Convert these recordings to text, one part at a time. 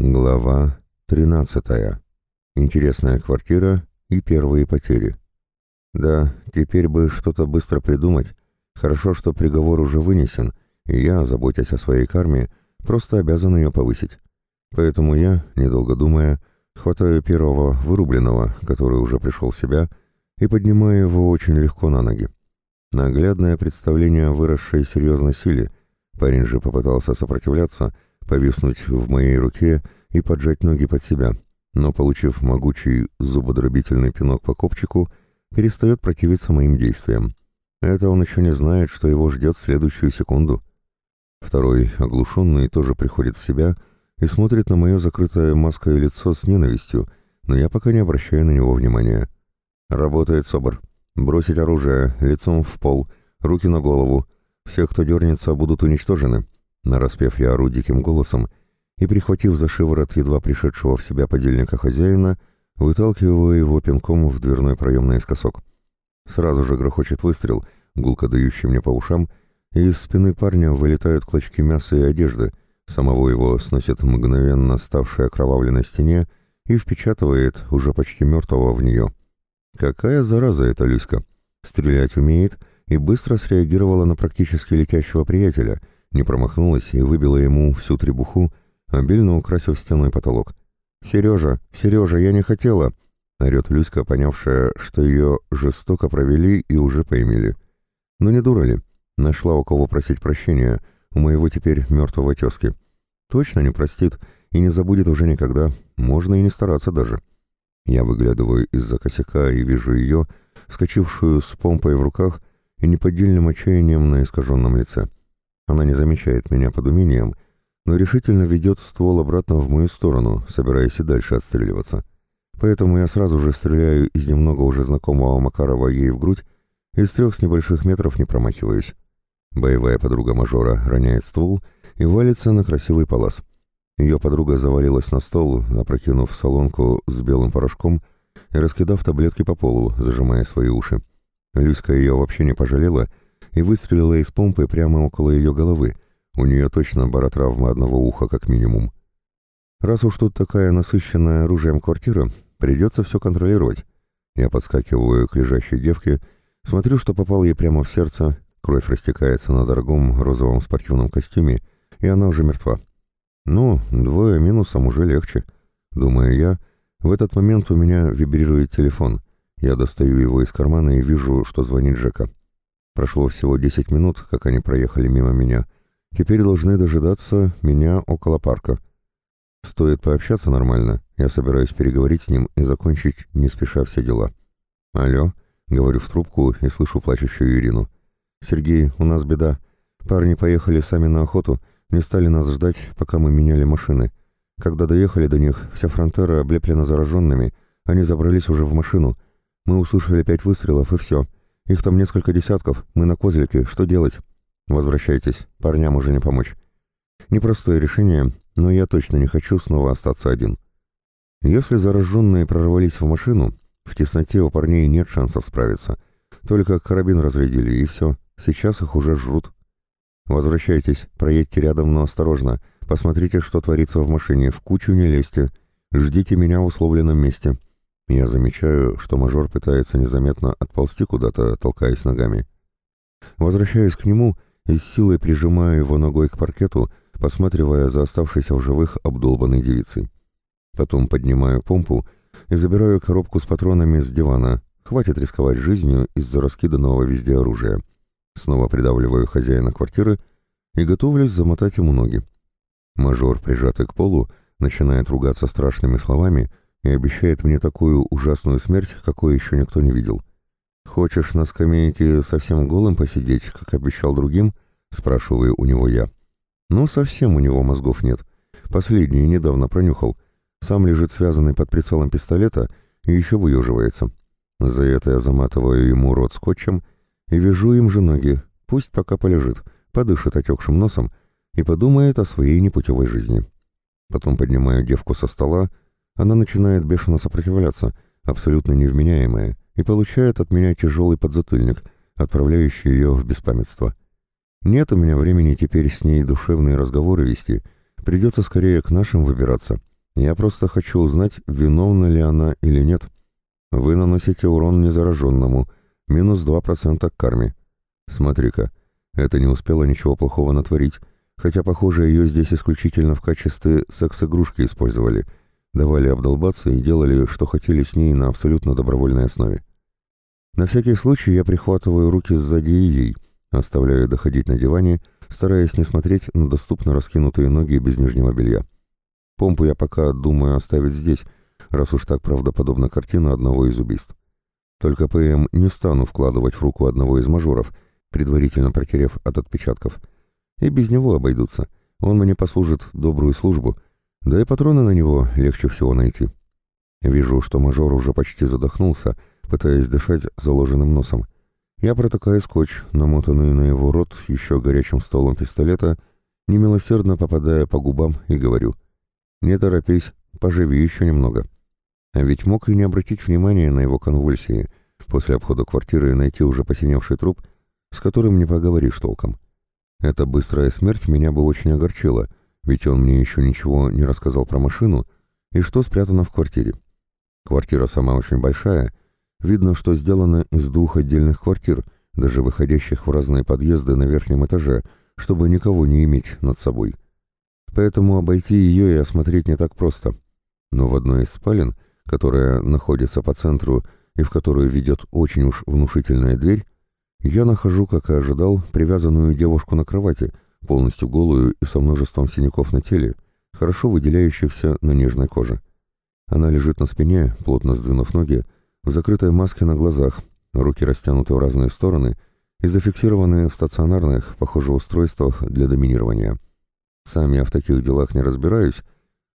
Глава 13. Интересная квартира и первые потери. Да, теперь бы что-то быстро придумать. Хорошо, что приговор уже вынесен, и я, заботясь о своей карме, просто обязан ее повысить. Поэтому я, недолго думая, хватаю первого вырубленного, который уже пришел в себя, и поднимаю его очень легко на ноги. Наглядное представление выросшей серьезной силе. Парень же попытался сопротивляться — повиснуть в моей руке и поджать ноги под себя, но, получив могучий зубодробительный пинок по копчику, перестает противиться моим действиям. Это он еще не знает, что его ждет в следующую секунду. Второй, оглушенный, тоже приходит в себя и смотрит на мое закрытое маской лицо с ненавистью, но я пока не обращаю на него внимания. Работает СОБР. Бросить оружие, лицом в пол, руки на голову. Все, кто дернется, будут уничтожены. Нараспев я ору диким голосом и, прихватив за шиворот едва пришедшего в себя подельника хозяина, выталкиваю его пинком в дверной проем наискосок. Сразу же грохочет выстрел, гулко дающий мне по ушам, и из спины парня вылетают клочки мяса и одежды, самого его сносит мгновенно ставшая окровавленной стене и впечатывает уже почти мертвого в нее. Какая зараза эта Люська! Стрелять умеет и быстро среагировала на практически летящего приятеля — не промахнулась и выбила ему всю требуху, обильно украсив стеной потолок. «Сережа! Сережа, я не хотела!» — орет Люська, понявшая, что ее жестоко провели и уже поимели. «Ну не дура ли? Нашла у кого просить прощения, у моего теперь мертвого тезки. Точно не простит и не забудет уже никогда, можно и не стараться даже». Я выглядываю из-за косяка и вижу ее, вскочившую с помпой в руках и неподдельным отчаянием на искаженном лице. Она не замечает меня под умением, но решительно ведет ствол обратно в мою сторону, собираясь и дальше отстреливаться. Поэтому я сразу же стреляю из немного уже знакомого Макарова ей в грудь и с трех с небольших метров не промахиваюсь. Боевая подруга мажора роняет ствол и валится на красивый палас. Ее подруга завалилась на стол, опрокинув солонку с белым порошком и раскидав таблетки по полу, зажимая свои уши. Люська ее вообще не пожалела и выстрелила из помпы прямо около ее головы. У нее точно баротравма одного уха как минимум. Раз уж тут такая насыщенная оружием квартира, придется все контролировать. Я подскакиваю к лежащей девке, смотрю, что попал ей прямо в сердце, кровь растекается на дорогом розовом спортивном костюме, и она уже мертва. Ну, двое минусом уже легче. Думаю я, в этот момент у меня вибрирует телефон. Я достаю его из кармана и вижу, что звонит Жека. Прошло всего 10 минут, как они проехали мимо меня. Теперь должны дожидаться меня около парка. Стоит пообщаться нормально. Я собираюсь переговорить с ним и закончить не спеша все дела. «Алло», — говорю в трубку и слышу плачущую Ирину. «Сергей, у нас беда. Парни поехали сами на охоту, не стали нас ждать, пока мы меняли машины. Когда доехали до них, вся фронтера облеплена зараженными, они забрались уже в машину. Мы услышали пять выстрелов, и все. Их там несколько десятков, мы на козлике, что делать? Возвращайтесь, парням уже не помочь. Непростое решение, но я точно не хочу снова остаться один. Если зараженные прорвались в машину, в тесноте у парней нет шансов справиться. Только карабин разрядили, и все, сейчас их уже жрут. Возвращайтесь, проедьте рядом, но осторожно. Посмотрите, что творится в машине, в кучу не лезьте. Ждите меня в условленном месте. Я замечаю, что мажор пытается незаметно отползти куда-то, толкаясь ногами. Возвращаюсь к нему и с силой прижимаю его ногой к паркету, посматривая за оставшейся в живых обдолбанной девицей. Потом поднимаю помпу и забираю коробку с патронами с дивана. Хватит рисковать жизнью из-за раскиданного везде оружия. Снова придавливаю хозяина квартиры и готовлюсь замотать ему ноги. Мажор, прижатый к полу, начинает ругаться страшными словами — и обещает мне такую ужасную смерть, какой еще никто не видел. «Хочешь на скамейке совсем голым посидеть, как обещал другим?» — спрашиваю у него я. «Ну, совсем у него мозгов нет. Последний недавно пронюхал. Сам лежит связанный под прицелом пистолета и еще выеживается. За это я заматываю ему рот скотчем и вяжу им же ноги. Пусть пока полежит, подышит отекшим носом и подумает о своей непутевой жизни. Потом поднимаю девку со стола, она начинает бешено сопротивляться, абсолютно невменяемая, и получает от меня тяжелый подзатыльник, отправляющий ее в беспамятство. Нет у меня времени теперь с ней душевные разговоры вести, Придется скорее к нашим выбираться. Я просто хочу узнать, виновна ли она или нет. Вы наносите урон незараженному, минус 2% к карме. Смотри-ка, это не успела ничего плохого натворить, хотя, похоже, ее здесь исключительно в качестве секс-игрушки использовали, давали обдолбаться и делали, что хотели с ней на абсолютно добровольной основе. На всякий случай я прихватываю руки сзади ей, оставляю доходить на диване, стараясь не смотреть на доступно раскинутые ноги без нижнего белья. Помпу я пока думаю оставить здесь, раз уж так правдоподобна картина одного из убийств. Только ПМ не стану вкладывать в руку одного из мажоров, предварительно протерев от отпечатков. И без него обойдутся. Он мне послужит добрую службу, да и патроны на него легче всего найти. Вижу, что мажор уже почти задохнулся, пытаясь дышать заложенным носом. Я протыкаю скотч, намотанный на его рот еще горячим столом пистолета, немилосердно попадая по губам и говорю — «Не торопись, поживи еще немного». А ведь мог и не обратить внимания на его конвульсии, после обхода квартиры найти уже посиневший труп, с которым не поговоришь толком. Эта быстрая смерть меня бы очень огорчила, ведь он мне еще ничего не рассказал про машину и что спрятано в квартире. Квартира сама очень большая, видно, что сделана из двух отдельных квартир, даже выходящих в разные подъезды на верхнем этаже, чтобы никого не иметь над собой поэтому обойти ее и осмотреть не так просто. Но в одной из спален, которая находится по центру и в которую ведет очень уж внушительная дверь, я нахожу, как и ожидал, привязанную девушку на кровати, полностью голую и со множеством синяков на теле, хорошо выделяющихся на нежной коже. Она лежит на спине, плотно сдвинув ноги, в закрытой маске на глазах, руки растянуты в разные стороны и зафиксированы в стационарных, похоже, устройствах для доминирования. Сам я в таких делах не разбираюсь,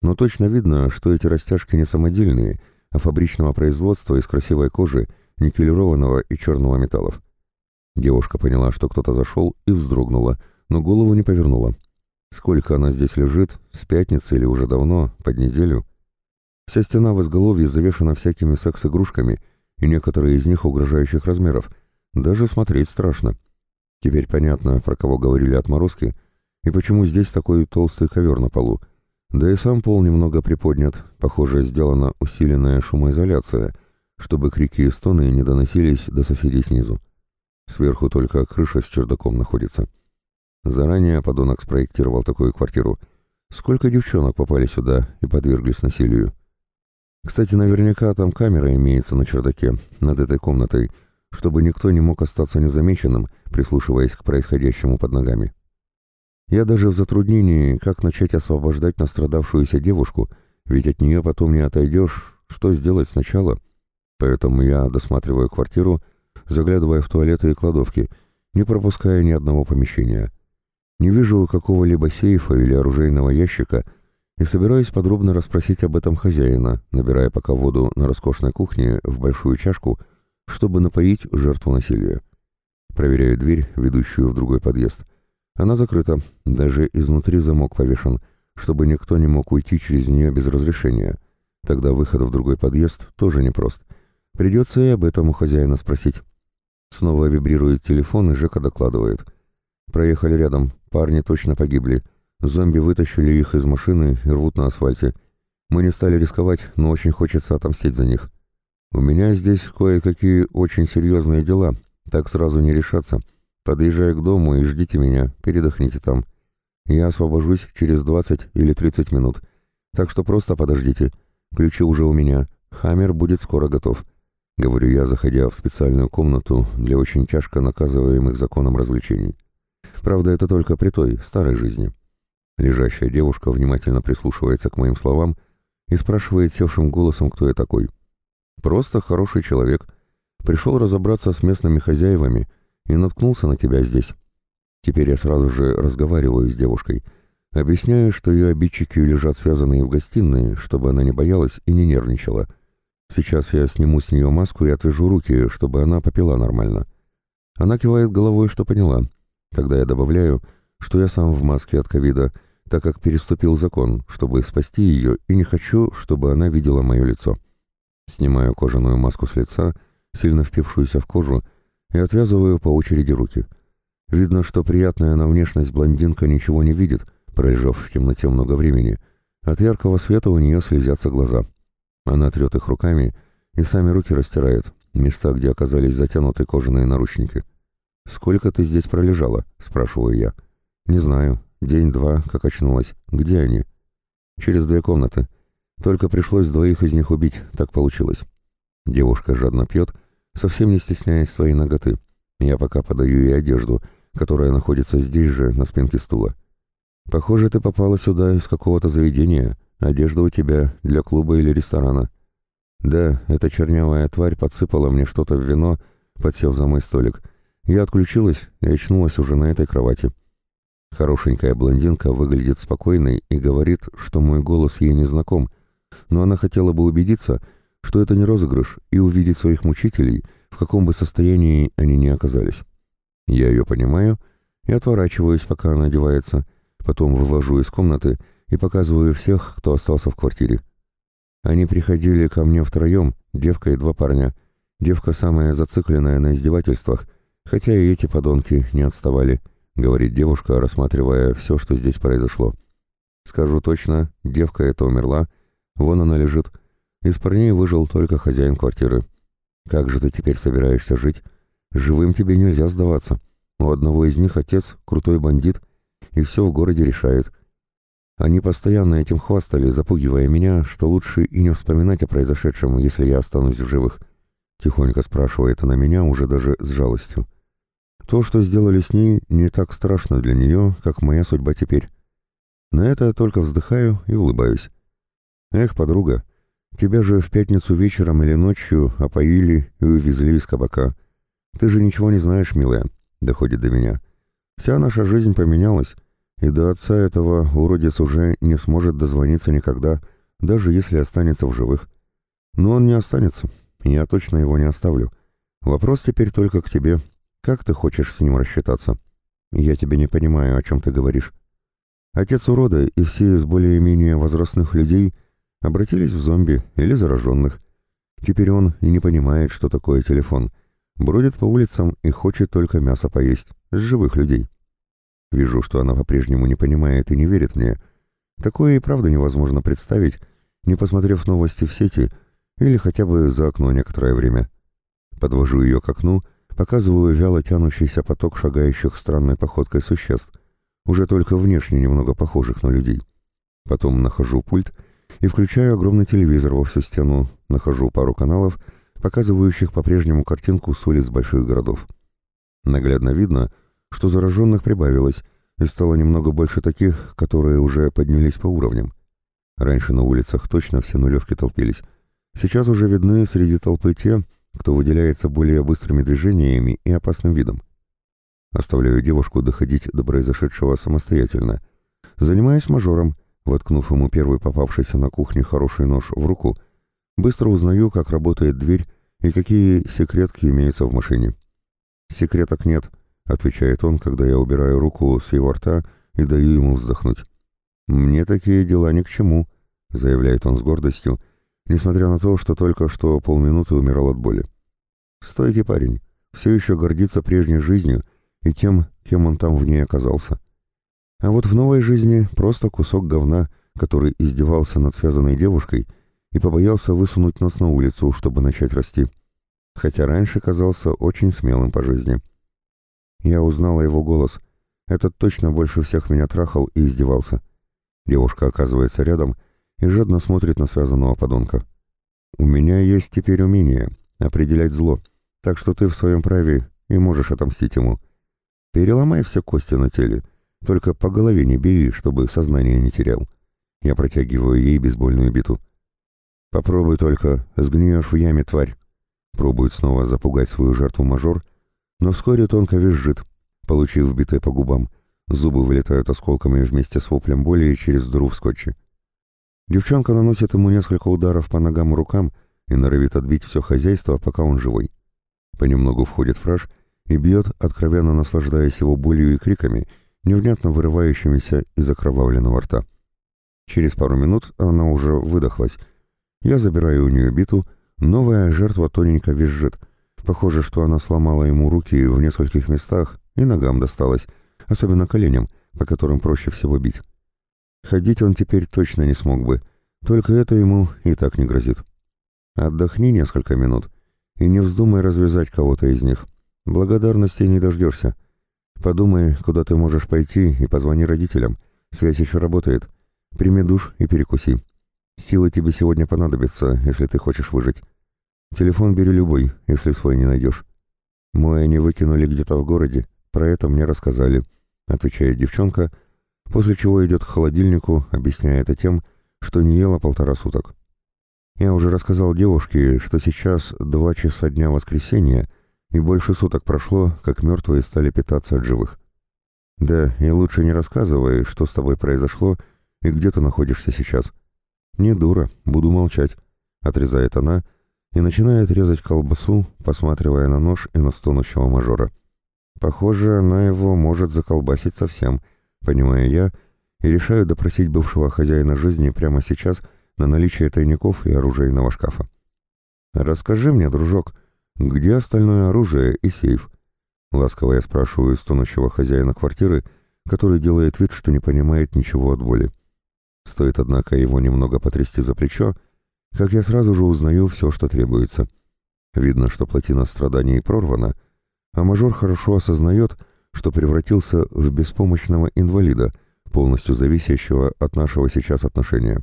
но точно видно, что эти растяжки не самодельные, а фабричного производства из красивой кожи, никелированного и черного металлов. Девушка поняла, что кто-то зашел, и вздрогнула, но голову не повернула. Сколько она здесь лежит, с пятницы или уже давно, под неделю? Вся стена в изголовье завешена всякими секс-игрушками, и некоторые из них угрожающих размеров. Даже смотреть страшно. Теперь понятно, про кого говорили отморозки — и почему здесь такой толстый ковер на полу? Да и сам пол немного приподнят, похоже, сделана усиленная шумоизоляция, чтобы крики и стоны не доносились до соседей снизу. Сверху только крыша с чердаком находится. Заранее подонок спроектировал такую квартиру. Сколько девчонок попали сюда и подверглись насилию? Кстати, наверняка там камера имеется на чердаке, над этой комнатой, чтобы никто не мог остаться незамеченным, прислушиваясь к происходящему под ногами. Я даже в затруднении, как начать освобождать настрадавшуюся девушку, ведь от нее потом не отойдешь, что сделать сначала. Поэтому я досматриваю квартиру, заглядывая в туалеты и кладовки, не пропуская ни одного помещения. Не вижу какого-либо сейфа или оружейного ящика и собираюсь подробно расспросить об этом хозяина, набирая пока воду на роскошной кухне в большую чашку, чтобы напоить жертву насилия. Проверяю дверь, ведущую в другой подъезд — она закрыта, даже изнутри замок повешен, чтобы никто не мог уйти через нее без разрешения. Тогда выход в другой подъезд тоже непрост. Придется и об этом у хозяина спросить. Снова вибрирует телефон, и Жека докладывает. Проехали рядом, парни точно погибли. Зомби вытащили их из машины и рвут на асфальте. Мы не стали рисковать, но очень хочется отомстить за них. У меня здесь кое-какие очень серьезные дела, так сразу не решаться. Подъезжай к дому и ждите меня, передохните там. Я освобожусь через 20 или 30 минут. Так что просто подождите. Ключи уже у меня. Хаммер будет скоро готов. Говорю я, заходя в специальную комнату для очень тяжко наказываемых законом развлечений. Правда, это только при той, старой жизни. Лежащая девушка внимательно прислушивается к моим словам и спрашивает севшим голосом, кто я такой. Просто хороший человек. Пришел разобраться с местными хозяевами и наткнулся на тебя здесь. Теперь я сразу же разговариваю с девушкой. Объясняю, что ее обидчики лежат связанные в гостиной, чтобы она не боялась и не нервничала. Сейчас я сниму с нее маску и отвяжу руки, чтобы она попила нормально. Она кивает головой, что поняла. Тогда я добавляю, что я сам в маске от ковида, так как переступил закон, чтобы спасти ее, и не хочу, чтобы она видела мое лицо. Снимаю кожаную маску с лица, сильно впившуюся в кожу, и отвязываю по очереди руки. Видно, что приятная на внешность блондинка ничего не видит, Пролежав в темноте много времени, от яркого света у нее слезятся глаза. Она трет их руками и сами руки растирает, места, где оказались затянуты кожаные наручники. «Сколько ты здесь пролежала?» — спрашиваю я. «Не знаю. День-два, как очнулась. Где они?» «Через две комнаты. Только пришлось двоих из них убить, так получилось». Девушка жадно пьет, совсем не стесняясь своей ноготы. Я пока подаю ей одежду, которая находится здесь же, на спинке стула. «Похоже, ты попала сюда из какого-то заведения. Одежда у тебя для клуба или ресторана». «Да, эта чернявая тварь подсыпала мне что-то в вино, подсев за мой столик. Я отключилась и очнулась уже на этой кровати». Хорошенькая блондинка выглядит спокойной и говорит, что мой голос ей не знаком, но она хотела бы убедиться, что это не розыгрыш, и увидеть своих мучителей, в каком бы состоянии они ни оказались. Я ее понимаю и отворачиваюсь, пока она одевается, потом вывожу из комнаты и показываю всех, кто остался в квартире. Они приходили ко мне втроем, девка и два парня. Девка самая зацикленная на издевательствах, хотя и эти подонки не отставали, говорит девушка, рассматривая все, что здесь произошло. Скажу точно, девка эта умерла, вон она лежит. Из парней выжил только хозяин квартиры. Как же ты теперь собираешься жить? Живым тебе нельзя сдаваться. У одного из них отец крутой бандит, и все в городе решает. Они постоянно этим хвастали, запугивая меня, что лучше и не вспоминать о произошедшем, если я останусь в живых. Тихонько спрашивает она меня уже даже с жалостью. То, что сделали с ней, не так страшно для нее, как моя судьба теперь. На это я только вздыхаю и улыбаюсь. Эх, подруга, тебя же в пятницу вечером или ночью опоили и увезли из кабака. Ты же ничего не знаешь, милая, доходит до меня. Вся наша жизнь поменялась, и до отца этого уродец уже не сможет дозвониться никогда, даже если останется в живых. Но он не останется, я точно его не оставлю. Вопрос теперь только к тебе. Как ты хочешь с ним рассчитаться? Я тебя не понимаю, о чем ты говоришь. Отец урода и все из более-менее возрастных людей обратились в зомби или зараженных. Теперь он и не понимает, что такое телефон. Бродит по улицам и хочет только мясо поесть. С живых людей. Вижу, что она по-прежнему не понимает и не верит мне. Такое и правда невозможно представить, не посмотрев новости в сети или хотя бы за окно некоторое время. Подвожу ее к окну, показываю вяло тянущийся поток шагающих странной походкой существ, уже только внешне немного похожих на людей. Потом нахожу пульт и включаю огромный телевизор во всю стену, нахожу пару каналов, показывающих по-прежнему картинку с улиц больших городов. Наглядно видно, что зараженных прибавилось, и стало немного больше таких, которые уже поднялись по уровням. Раньше на улицах точно все нулевки толпились. Сейчас уже видны среди толпы те, кто выделяется более быстрыми движениями и опасным видом. Оставляю девушку доходить до произошедшего самостоятельно. Занимаюсь мажором, воткнув ему первый попавшийся на кухне хороший нож в руку, быстро узнаю, как работает дверь и какие секретки имеются в машине. Секреток нет, отвечает он, когда я убираю руку с его рта и даю ему вздохнуть. «Мне такие дела ни к чему», — заявляет он с гордостью, несмотря на то, что только что полминуты умирал от боли. Стойкий парень, все еще гордится прежней жизнью и тем, кем он там в ней оказался. А вот в новой жизни просто кусок говна, который издевался над связанной девушкой и побоялся высунуть нос на улицу, чтобы начать расти. Хотя раньше казался очень смелым по жизни. Я узнала его голос. Этот точно больше всех меня трахал и издевался. Девушка оказывается рядом и жадно смотрит на связанного подонка. «У меня есть теперь умение определять зло, так что ты в своем праве и можешь отомстить ему. Переломай все кости на теле, только по голове не бей, чтобы сознание не терял». Я протягиваю ей бейсбольную биту. «Попробуй только, сгниешь в яме, тварь!» Пробует снова запугать свою жертву мажор, но вскоре тонко визжит, получив битое по губам. Зубы вылетают осколками вместе с воплем боли через дыру в скотче. Девчонка наносит ему несколько ударов по ногам и рукам и норовит отбить все хозяйство, пока он живой. Понемногу входит фраж и бьет, откровенно наслаждаясь его болью и криками, невнятно вырывающимися из окровавленного рта. Через пару минут она уже выдохлась. Я забираю у нее биту, новая жертва тоненько визжит, Похоже, что она сломала ему руки в нескольких местах, и ногам досталось, особенно коленям, по которым проще всего бить. Ходить он теперь точно не смог бы, только это ему и так не грозит. Отдохни несколько минут и не вздумай развязать кого-то из них. Благодарности не дождешься. Подумай, куда ты можешь пойти, и позвони родителям. Связь еще работает. Прими душ и перекуси. Силы тебе сегодня понадобятся, если ты хочешь выжить. Телефон бери любой, если свой не найдешь. Мой они выкинули где-то в городе, про это мне рассказали, отвечает девчонка, после чего идет к холодильнику, объясняя это тем, что не ела полтора суток. Я уже рассказал девушке, что сейчас два часа дня воскресенья, и больше суток прошло, как мертвые стали питаться от живых. Да, и лучше не рассказывай, что с тобой произошло и где ты находишься сейчас. Не дура, буду молчать, отрезает она и начинает резать колбасу, посматривая на нож и на стонущего мажора. Похоже, она его может заколбасить совсем, понимаю я, и решаю допросить бывшего хозяина жизни прямо сейчас на наличие тайников и оружейного шкафа. «Расскажи мне, дружок, где остальное оружие и сейф?» Ласково я спрашиваю стонущего хозяина квартиры, который делает вид, что не понимает ничего от боли. Стоит, однако, его немного потрясти за плечо, как я сразу же узнаю все, что требуется. Видно, что плотина страданий прорвана, а мажор хорошо осознает, что превратился в беспомощного инвалида, полностью зависящего от нашего сейчас отношения.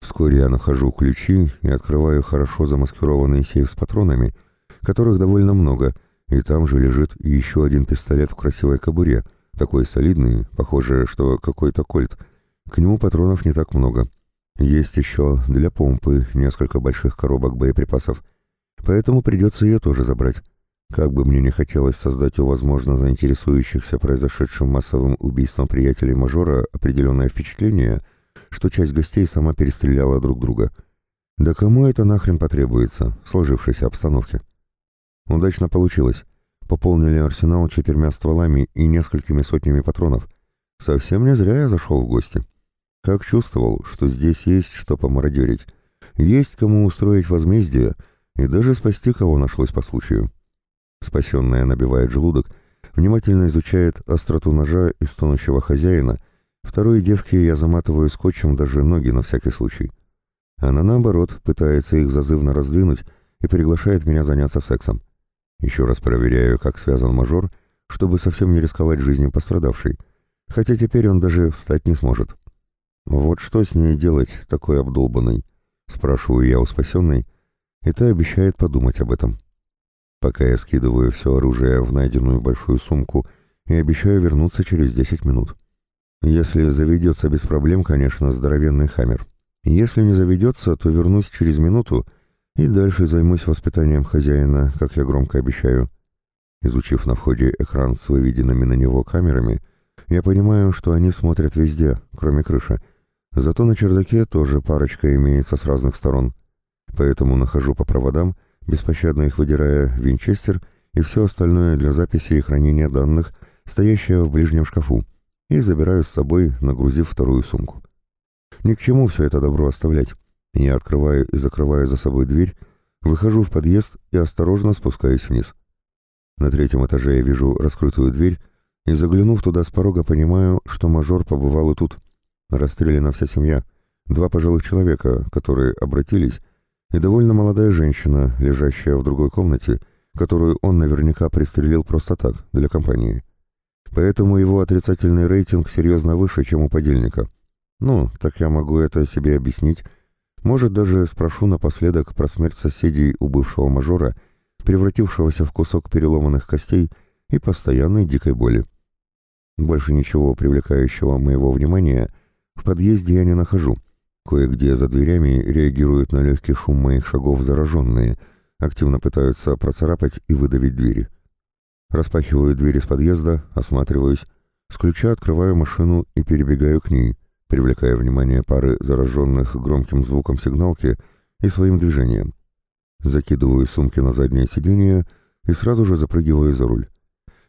Вскоре я нахожу ключи и открываю хорошо замаскированный сейф с патронами, которых довольно много, и там же лежит еще один пистолет в красивой кобуре, такой солидный, похоже, что какой-то кольт. К нему патронов не так много. Есть еще для помпы несколько больших коробок боеприпасов, поэтому придется ее тоже забрать. Как бы мне не хотелось создать у возможно заинтересующихся произошедшим массовым убийством приятелей мажора определенное впечатление, что часть гостей сама перестреляла друг друга. Да кому это нахрен потребуется в сложившейся обстановке? Удачно получилось. Пополнили арсенал четырьмя стволами и несколькими сотнями патронов. Совсем не зря я зашел в гости. Как чувствовал, что здесь есть что помародерить, есть кому устроить возмездие, и даже спасти кого нашлось по случаю. Спасенная набивает желудок, внимательно изучает остроту ножа из тонущего хозяина, второй девке я заматываю скотчем даже ноги на всякий случай. Она, наоборот, пытается их зазывно раздвинуть и приглашает меня заняться сексом. Еще раз проверяю, как связан мажор, чтобы совсем не рисковать жизнью пострадавшей, хотя теперь он даже встать не сможет. «Вот что с ней делать, такой обдолбанный?» — спрашиваю я у спасенной, и та обещает подумать об этом. Пока я скидываю все оружие в найденную большую сумку и обещаю вернуться через 10 минут. Если заведется без проблем, конечно, здоровенный хаммер. Если не заведется, то вернусь через минуту и дальше займусь воспитанием хозяина, как я громко обещаю. Изучив на входе экран с выведенными на него камерами, я понимаю, что они смотрят везде, кроме крыши, Зато на чердаке тоже парочка имеется с разных сторон. Поэтому нахожу по проводам, беспощадно их выдирая винчестер и все остальное для записи и хранения данных, стоящее в ближнем шкафу, и забираю с собой, нагрузив вторую сумку. Ни к чему все это добро оставлять. Я открываю и закрываю за собой дверь, выхожу в подъезд и осторожно спускаюсь вниз. На третьем этаже я вижу раскрытую дверь и, заглянув туда с порога, понимаю, что мажор побывал и тут. Расстреляна вся семья, два пожилых человека, которые обратились, и довольно молодая женщина, лежащая в другой комнате, которую он наверняка пристрелил просто так, для компании. Поэтому его отрицательный рейтинг серьезно выше, чем у подельника. Ну, так я могу это себе объяснить. Может, даже спрошу напоследок про смерть соседей у бывшего мажора, превратившегося в кусок переломанных костей и постоянной дикой боли. Больше ничего привлекающего моего внимания — в подъезде я не нахожу. Кое-где за дверями реагируют на легкий шум моих шагов зараженные, активно пытаются процарапать и выдавить двери. Распахиваю двери с подъезда, осматриваюсь, с ключа открываю машину и перебегаю к ней, привлекая внимание пары зараженных громким звуком сигналки и своим движением. Закидываю сумки на заднее сиденье и сразу же запрыгиваю за руль.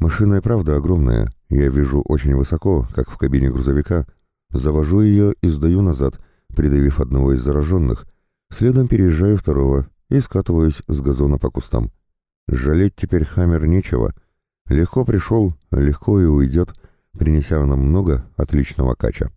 Машина и правда огромная, я вижу очень высоко, как в кабине грузовика, Завожу ее и сдаю назад, придавив одного из зараженных. Следом переезжаю второго и скатываюсь с газона по кустам. Жалеть теперь Хаммер нечего. Легко пришел, легко и уйдет, принеся нам много отличного кача.